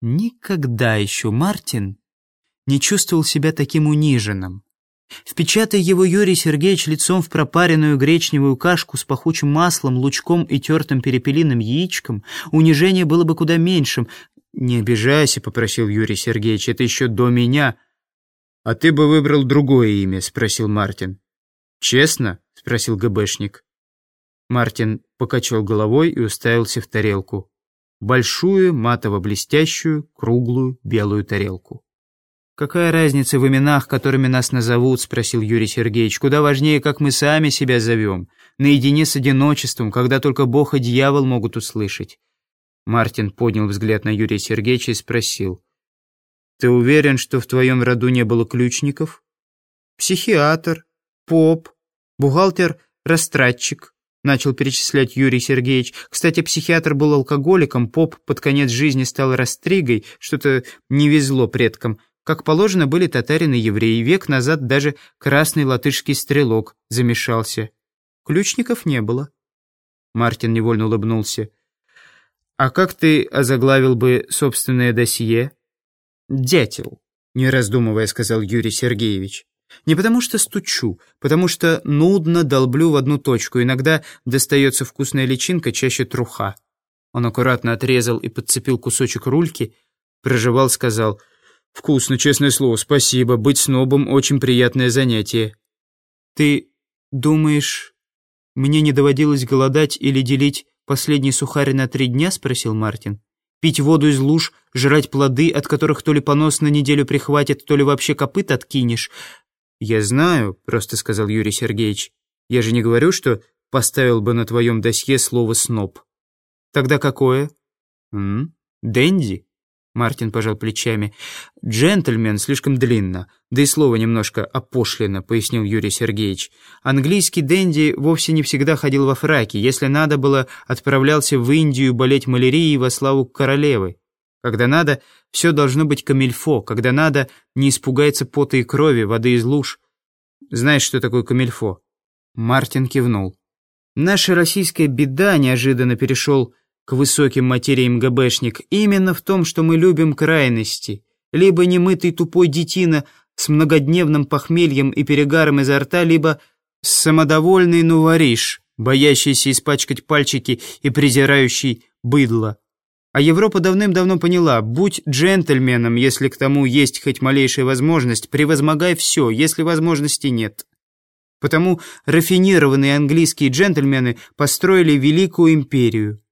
Никогда еще Мартин не чувствовал себя таким униженным. Впечатай его Юрий Сергеевич лицом в пропаренную гречневую кашку с пахучим маслом, лучком и тертым перепелиным яичком, унижение было бы куда меньшим. «Не обижайся», — попросил Юрий Сергеевич, — «это еще до меня». «А ты бы выбрал другое имя?» — спросил Мартин. «Честно?» — спросил ГБшник. Мартин покачал головой и уставился в тарелку. Большую, матово-блестящую, круглую, белую тарелку. «Какая разница в именах, которыми нас назовут?» — спросил Юрий Сергеевич. «Куда важнее, как мы сами себя зовем. Наедине с одиночеством, когда только Бог и дьявол могут услышать». Мартин поднял взгляд на Юрия Сергеевича и спросил. «Ты уверен, что в твоем роду не было ключников?» «Психиатр, поп, бухгалтер-растратчик», — начал перечислять Юрий Сергеевич. «Кстати, психиатр был алкоголиком, поп под конец жизни стал растригой, что-то не везло предкам». Как положено, были татарин и евреи. Век назад даже красный латышский стрелок замешался. Ключников не было. Мартин невольно улыбнулся. «А как ты озаглавил бы собственное досье?» «Дятел», — не раздумывая сказал Юрий Сергеевич. «Не потому что стучу, потому что нудно долблю в одну точку. Иногда достается вкусная личинка, чаще труха». Он аккуратно отрезал и подцепил кусочек рульки, прожевал, сказал «Вкусно, честное слово, спасибо. Быть снобом — очень приятное занятие». «Ты думаешь, мне не доводилось голодать или делить последний сухарь на три дня?» — спросил Мартин. «Пить воду из луж, жрать плоды, от которых то ли понос на неделю прихватит, то ли вообще копыт откинешь?» «Я знаю», — просто сказал Юрий Сергеевич. «Я же не говорю, что поставил бы на твоем досье слово «сноб». «Тогда какое?» «М? Дэнди?» Мартин пожал плечами. «Джентльмен слишком длинно, да и слово немножко опошлено», — пояснил Юрий Сергеевич. «Английский денди вовсе не всегда ходил во фраке. Если надо было, отправлялся в Индию болеть малярией во славу королевы. Когда надо, все должно быть камильфо. Когда надо, не испугается пота и крови, воды из луж. Знаешь, что такое камильфо?» Мартин кивнул. «Наша российская беда неожиданно перешел к высоким материям ГБшник именно в том, что мы любим крайности. Либо немытый тупой детина с многодневным похмельем и перегаром изо рта, либо самодовольный нувориш, боящийся испачкать пальчики и презирающий быдло. А Европа давным-давно поняла, будь джентльменом, если к тому есть хоть малейшая возможность, превозмогай все, если возможности нет. Потому рафинированные английские джентльмены построили великую империю.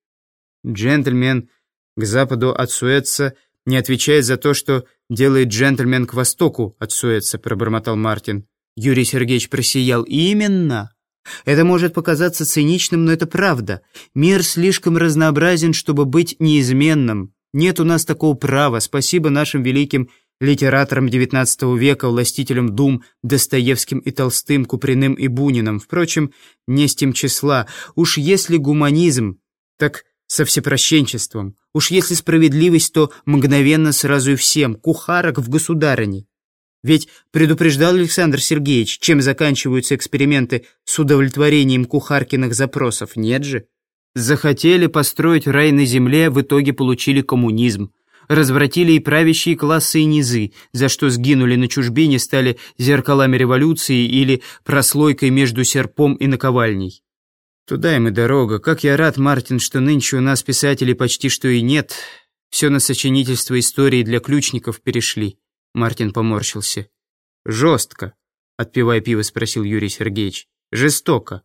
Джентльмен к западу от Суэца не отвечает за то, что делает джентльмен к востоку от Суэца, пробормотал Мартин. Юрий Сергеевич просиял. Именно. Это может показаться циничным, но это правда. Мир слишком разнообразен, чтобы быть неизменным. Нет у нас такого права. Спасибо нашим великим литераторам XIX века, властителям дум, Достоевским и Толстым, Куприным и Буниным. Впрочем, не с тем числа. Уж если гуманизм, так со всепрощенчеством. Уж если справедливость, то мгновенно сразу и всем, кухарок в государыне. Ведь предупреждал Александр Сергеевич, чем заканчиваются эксперименты с удовлетворением кухаркиных запросов, нет же? Захотели построить рай на земле, в итоге получили коммунизм. Развратили и правящие классы и низы, за что сгинули на чужбине, стали зеркалами революции или прослойкой между серпом и наковальней. Туда им и дорога. Как я рад, Мартин, что нынче у нас писателей почти что и нет. Все на сочинительство истории для ключников перешли. Мартин поморщился. Жестко, отпивая пиво, спросил Юрий Сергеевич. Жестоко.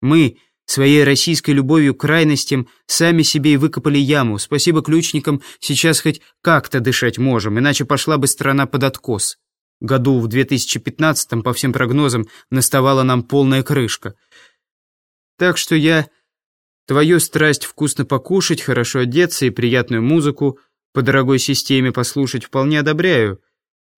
Мы своей российской любовью к крайностям сами себе и выкопали яму. Спасибо ключникам, сейчас хоть как-то дышать можем, иначе пошла бы страна под откос. Году в 2015-м, по всем прогнозам, наставала нам полная крышка. Так что я твою страсть вкусно покушать, хорошо одеться и приятную музыку по дорогой системе послушать вполне одобряю,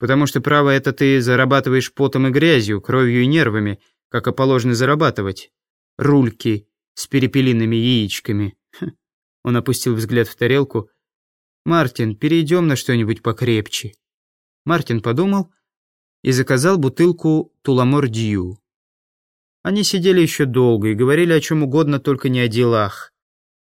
потому что право это ты зарабатываешь потом и грязью, кровью и нервами, как и положено зарабатывать. Рульки с перепелиными яичками. Он опустил взгляд в тарелку. «Мартин, перейдем на что-нибудь покрепче». Мартин подумал и заказал бутылку Tullamore Dew. Они сидели еще долго и говорили о чем угодно, только не о делах.